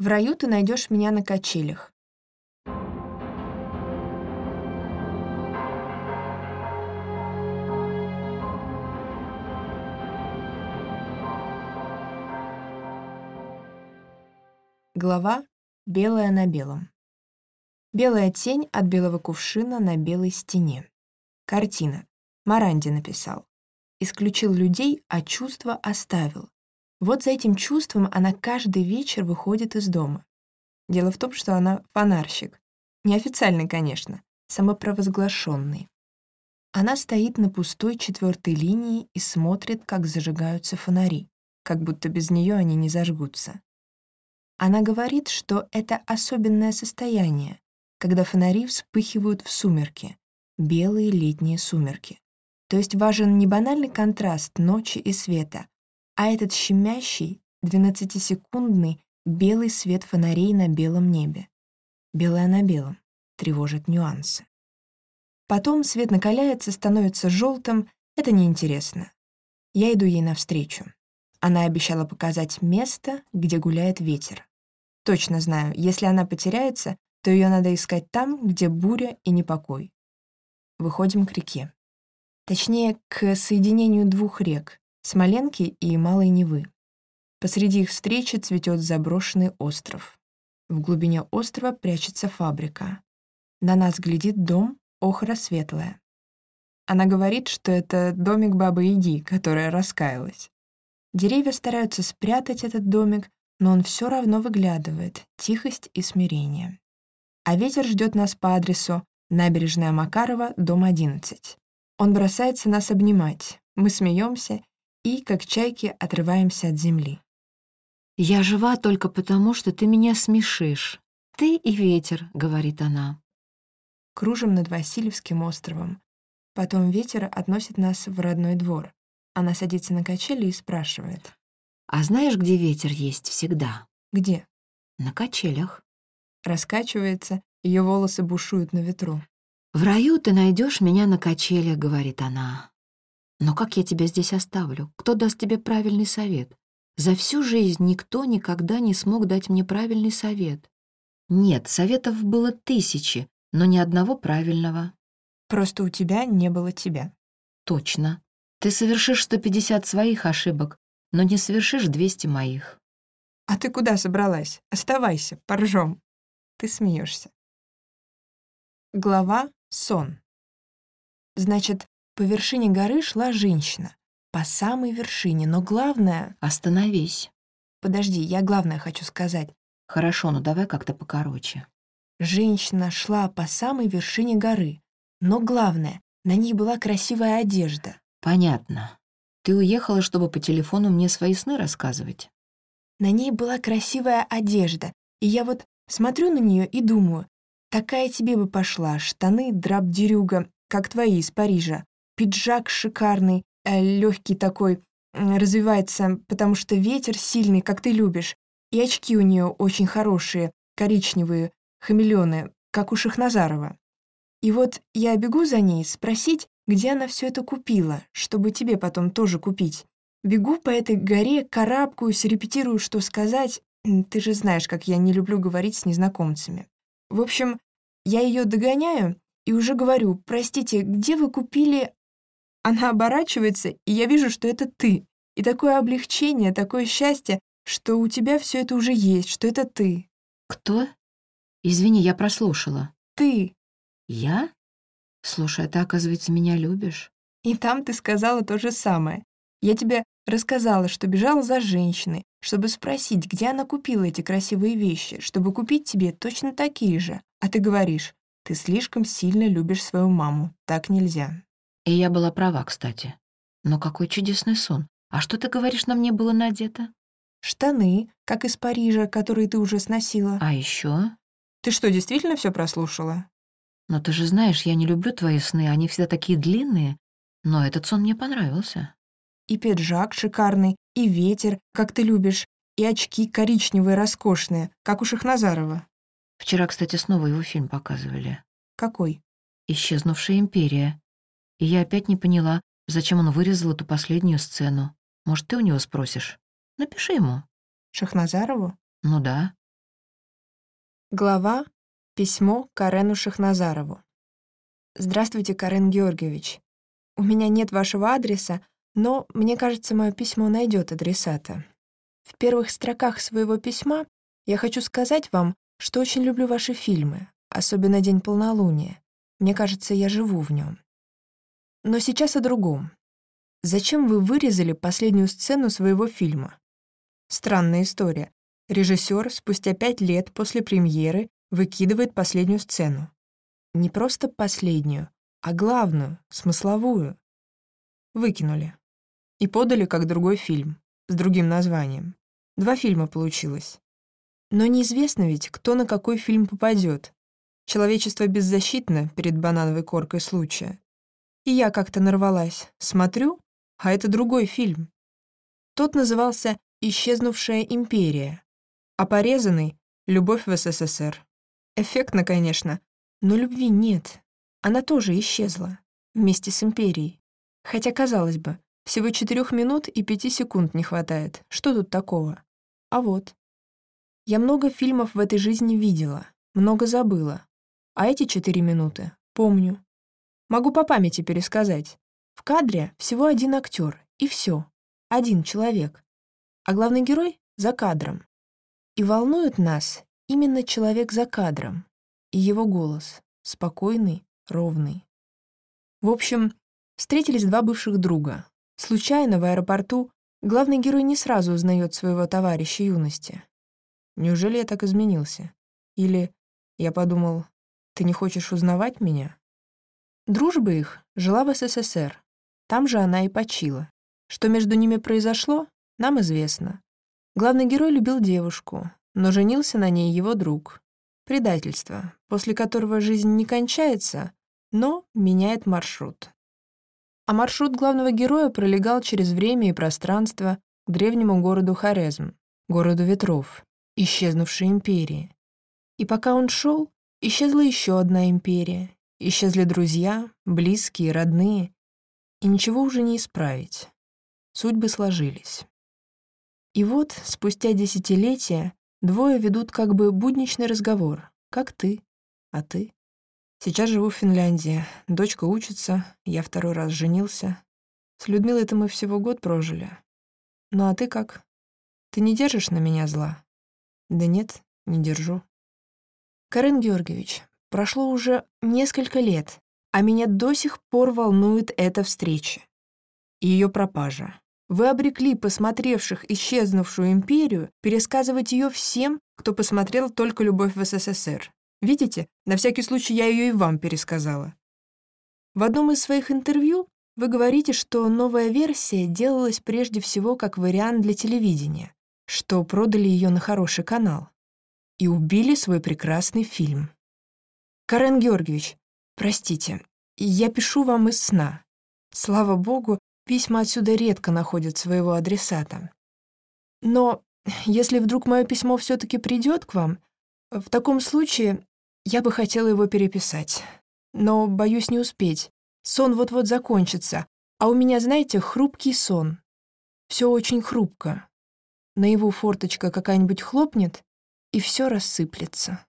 В раю ты найдешь меня на качелях. Глава «Белая на белом». Белая тень от белого кувшина на белой стене. Картина. Маранди написал. Исключил людей, а чувства оставил. Вот за этим чувством она каждый вечер выходит из дома. Дело в том, что она фонарщик. Неофициальный, конечно, самопровозглашенный. Она стоит на пустой четвертой линии и смотрит, как зажигаются фонари, как будто без нее они не зажгутся. Она говорит, что это особенное состояние, когда фонари вспыхивают в сумерки, белые летние сумерки. То есть важен не банальный контраст ночи и света, а этот щемящий, двенадцатисекундный белый свет фонарей на белом небе. Белое на белом тревожит нюансы. Потом свет накаляется, становится желтым. Это неинтересно. Я иду ей навстречу. Она обещала показать место, где гуляет ветер. Точно знаю, если она потеряется, то ее надо искать там, где буря и непокой. Выходим к реке. Точнее, к соединению двух рек — Смоленки и Малой Невы. Посреди их встречи цветет заброшенный остров. В глубине острова прячется фабрика. На нас глядит дом, охра светлая. Она говорит, что это домик бабы Иди, которая раскаялась. Деревья стараются спрятать этот домик, но он все равно выглядывает, тихость и смирение а ветер ждет нас по адресу Набережная Макарова, дом 11. Он бросается нас обнимать, мы смеемся и, как чайки, отрываемся от земли. «Я жива только потому, что ты меня смешишь. Ты и ветер», — говорит она. Кружим над Васильевским островом. Потом ветер относит нас в родной двор. Она садится на качели и спрашивает. «А знаешь, где ветер есть всегда?» «Где?» «На качелях» раскачивается, ее волосы бушуют на ветру. «В раю ты найдешь меня на качелях», — говорит она. «Но как я тебя здесь оставлю? Кто даст тебе правильный совет? За всю жизнь никто никогда не смог дать мне правильный совет. Нет, советов было тысячи, но ни одного правильного». «Просто у тебя не было тебя». «Точно. Ты совершишь 150 своих ошибок, но не совершишь 200 моих». «А ты куда собралась? Оставайся, поржем». Ты смеешься. Глава «Сон». Значит, по вершине горы шла женщина. По самой вершине, но главное... Остановись. Подожди, я главное хочу сказать. Хорошо, но давай как-то покороче. Женщина шла по самой вершине горы, но главное, на ней была красивая одежда. Понятно. Ты уехала, чтобы по телефону мне свои сны рассказывать? На ней была красивая одежда, и я вот Смотрю на нее и думаю, такая тебе бы пошла, штаны драп-дерюга, как твои из Парижа, пиджак шикарный, э, легкий такой, развивается, потому что ветер сильный, как ты любишь, и очки у нее очень хорошие, коричневые, хамелеоны, как у Шахназарова. И вот я бегу за ней спросить, где она все это купила, чтобы тебе потом тоже купить. Бегу по этой горе, карабкаюсь, репетирую, что сказать, ты же знаешь, как я не люблю говорить с незнакомцами. В общем, я ее догоняю и уже говорю, простите, где вы купили... Она оборачивается, и я вижу, что это ты. И такое облегчение, такое счастье, что у тебя все это уже есть, что это ты. Кто? Извини, я прослушала. Ты. Я? Слушай, а ты, оказывается, меня любишь? И там ты сказала то же самое. Я тебе рассказала, что бежала за женщиной, чтобы спросить, где она купила эти красивые вещи, чтобы купить тебе точно такие же. А ты говоришь, ты слишком сильно любишь свою маму, так нельзя. И я была права, кстати. Но какой чудесный сон. А что ты говоришь, на мне было надето? Штаны, как из Парижа, которые ты уже сносила. А еще? Ты что, действительно все прослушала? Но ты же знаешь, я не люблю твои сны, они всегда такие длинные. Но этот сон мне понравился. И пиджак шикарный, и ветер, как ты любишь, и очки коричневые роскошные, как у Шахназарова. Вчера, кстати, снова его фильм показывали. Какой? «Исчезнувшая империя». И я опять не поняла, зачем он вырезал эту последнюю сцену. Может, ты у него спросишь? Напиши ему. Шахназарову? Ну да. Глава «Письмо Карену Шахназарову». Здравствуйте, Карен Георгиевич. У меня нет вашего адреса, но, мне кажется, мое письмо найдет адресата. В первых строках своего письма я хочу сказать вам, что очень люблю ваши фильмы, особенно «День полнолуния». Мне кажется, я живу в нем. Но сейчас о другом. Зачем вы вырезали последнюю сцену своего фильма? Странная история. Режиссер спустя пять лет после премьеры выкидывает последнюю сцену. Не просто последнюю, а главную, смысловую. Выкинули. И подали как другой фильм, с другим названием. Два фильма получилось. Но неизвестно ведь, кто на какой фильм попадет. Человечество беззащитно перед банановой коркой случая. И я как-то нарвалась. Смотрю, а это другой фильм. Тот назывался «Исчезнувшая империя», а порезанный — любовь в СССР. Эффектно, конечно, но любви нет. Она тоже исчезла. Вместе с империей. Хотя, казалось бы, всего четырех минут и пяти секунд не хватает. Что тут такого? А вот. Я много фильмов в этой жизни видела, много забыла. А эти четыре минуты помню. Могу по памяти пересказать. В кадре всего один актер, и все. Один человек. А главный герой — за кадром. И волнует нас именно человек за кадром и его голос, спокойный, ровный. В общем, встретились два бывших друга. Случайно в аэропорту главный герой не сразу узнает своего товарища юности. Неужели я так изменился? Или я подумал, ты не хочешь узнавать меня? Дружба их жила в СССР. Там же она и почила. Что между ними произошло, нам известно. Главный герой любил девушку, но женился на ней его друг. Предательство, после которого жизнь не кончается, но меняет маршрут. А маршрут главного героя пролегал через время и пространство к древнему городу Хорезм, городу ветров, исчезнувшей империи. И пока он шел, исчезла еще одна империя. Исчезли друзья, близкие, родные. И ничего уже не исправить. Судьбы сложились. И вот, спустя десятилетия, двое ведут как бы будничный разговор, как ты, а ты. Сейчас живу в Финляндии, дочка учится, я второй раз женился. С Людмилой-то мы всего год прожили. Ну а ты как? Ты не держишь на меня зла? Да нет, не держу. Карен Георгиевич, прошло уже несколько лет, а меня до сих пор волнует эта встреча. Ее пропажа. Вы обрекли посмотревших исчезнувшую империю пересказывать ее всем, кто посмотрел только «Любовь в СССР». Видите, на всякий случай я ее и вам пересказала. В одном из своих интервью вы говорите, что новая версия делалась прежде всего как вариант для телевидения, что продали ее на хороший канал и убили свой прекрасный фильм. Карен Георгиевич, простите, я пишу вам из сна. Слава богу, Письма отсюда редко находят своего адресата. Но если вдруг мое письмо все-таки придет к вам, в таком случае я бы хотела его переписать. Но боюсь не успеть. Сон вот-вот закончится, а у меня, знаете, хрупкий сон. Все очень хрупко. На его форточка какая-нибудь хлопнет, и все рассыплется.